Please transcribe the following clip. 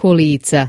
kolica.